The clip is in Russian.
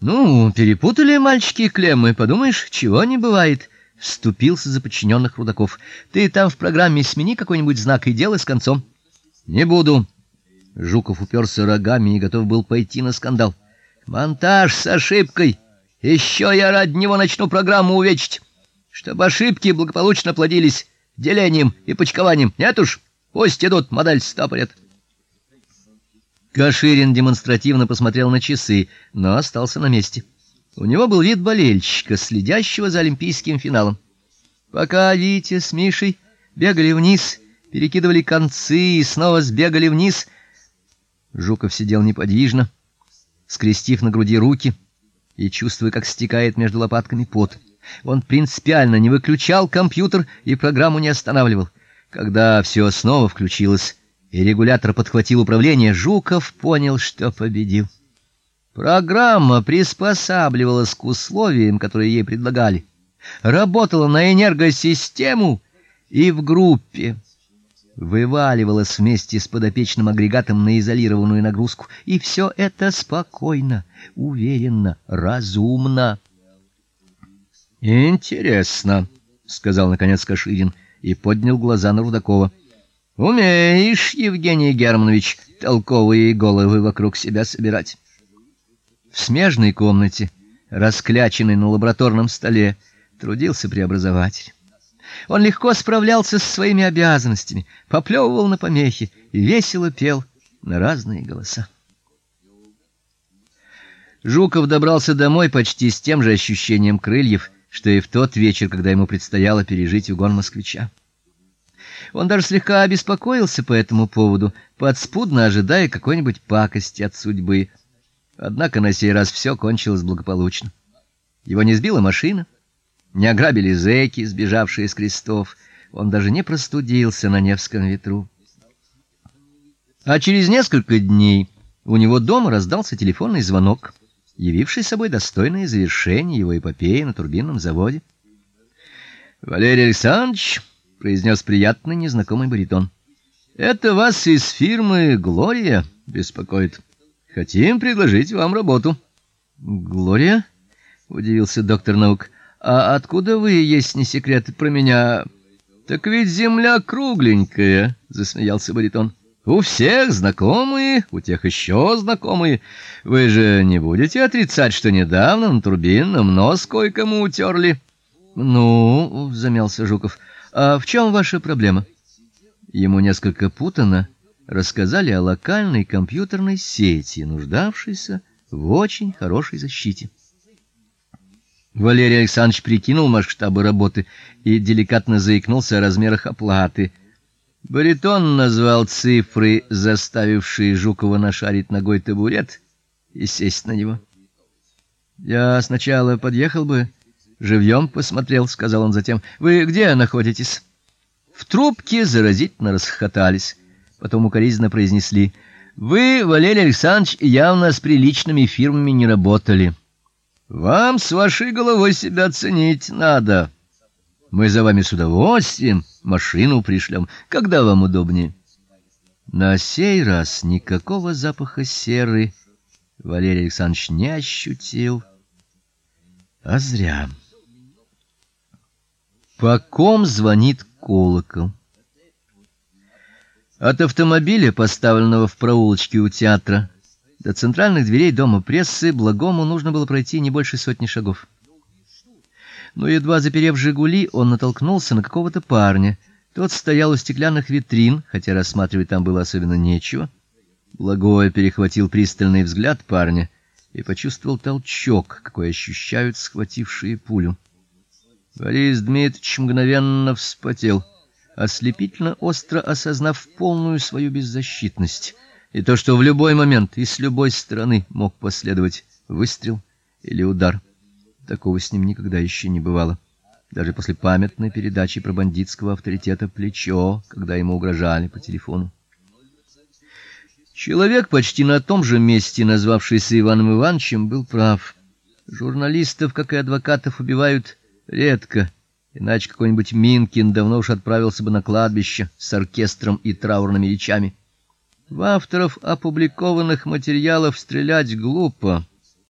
Ну, перепутали мальчики клеммы, подумаешь, чего не бывает. Вступился за подчиненных Рудаков. Ты там в программе смени какой-нибудь знак и дело с концом. Не буду. Жуков уперся рогами и готов был пойти на скандал. Монтаж с ошибкой. Еще я ради него начну программу увечить, чтобы ошибки благополучно плодились делением и почкованием. Нет уж, пусть идут, модель стопорят. Каширин демонстративно посмотрел на часы, но остался на месте. У него был вид болельщика, следящего за олимпийским финалом. Пока Витя с Мишей бегали вниз, перекидывали концы и снова сбегали вниз, Жуков сидел неподвижно, скрестив на груди руки и чувствуя, как стекает между лопатками пот. Он принципиально не выключал компьютер и программу не останавливал. Когда все снова включилось, и регулятор подхватил управление, Жуков понял, что победил. Программа приспосабливалась к условиям, которые ей предлагали. Работала на энергосистему и в группе вываливалась вместе с подопечным агрегатом на изолированную нагрузку, и все это спокойно, уверенно, разумно. Интересно, сказал наконец Каширин и поднял глаза на Рудакова. Умеешь, Евгений Германович, толковые головы вокруг себя собирать. В смежной комнате, раскляченной на лабораторном столе, трудился преобразователь. Он легко справлялся с своими обязанностями, поплевывал на помехи и весело пел на разные голоса. Жуков добрался домой почти с тем же ощущением крыльев, что и в тот вечер, когда ему предстояло пережить угон москвича. Он даже слегка обеспокоился по этому поводу, подспудно ожидая какой-нибудь пакости от судьбы. Однако на сей раз все кончилось благополучно. Его не сбила машина, не ограбили зэки, сбежавшие с крестов. Он даже не простудился на Невском ветру. А через несколько дней у него дома раздался телефонный звонок, явивший собой достойное завершение его эпопеи на турбинном заводе. Валерий Александрович произнес приятный незнакомый баритон. Это вас из фирмы Глория беспокоит. Хотим предложить вам работу. Глория? удивился доктор наук. А откуда вы, есть не секрет, про меня? Так ведь земля кругленькая, засмеялся баритон. У всех знакомые, у тех еще знакомые. Вы же не будете отрицать, что недавно на турбинном нос кое-кому утерли? Ну, замялся Жуков. А в чем ваша проблема? Ему несколько путано рассказали о локальной компьютерной сети, нуждавшейся в очень хорошей защите. Валерий Александрович прикинул масштабы работы и деликатно заикнулся о размерах оплаты. Баритон назвал цифры, заставившие Жукова нашарить ногой табурет и сесть на него. Я сначала подъехал бы Живьем посмотрел, сказал он затем. Вы где находитесь? В трубке заразительно расхохотались, потом укоризненно произнесли: "Вы, Валерий Александрович, явно с приличными фирмами не работали. Вам с вашей головой себя оценить надо. Мы за вами с удовольствием машину пришлем, когда вам удобнее". На сей раз никакого запаха серы Валерий Александрович не ощутил. А зря. По ком звонит колокол? От автомобиля, поставленного в проулочке у театра, до центральных дверей дома прессы Благому нужно было пройти не больше сотни шагов. Но едва заперев Жигули, он натолкнулся на какого-то парня. Тот стоял у стеклянных витрин, хотя рассматривать там было особенно нечего. Благой перехватил пристальный взгляд парня и почувствовал толчок, какой ощущают схватившие пулю. Борис Дмитриевич мгновенно вспотел, ослепительно остро осознав полную свою беззащитность и то, что в любой момент и с любой стороны мог последовать выстрел или удар. Такого с ним никогда еще не бывало. Даже после памятной передачи про бандитского авторитета Плечо, когда ему угрожали по телефону. Человек почти на том же месте, назвавшийся Иваном Ивановичем, был прав. Журналистов, как и адвокатов, убивают Редко, иначе какой-нибудь Минкин давно уж отправился бы на кладбище с оркестром и траурными речами. В авторов опубликованных материалов стрелять глупо.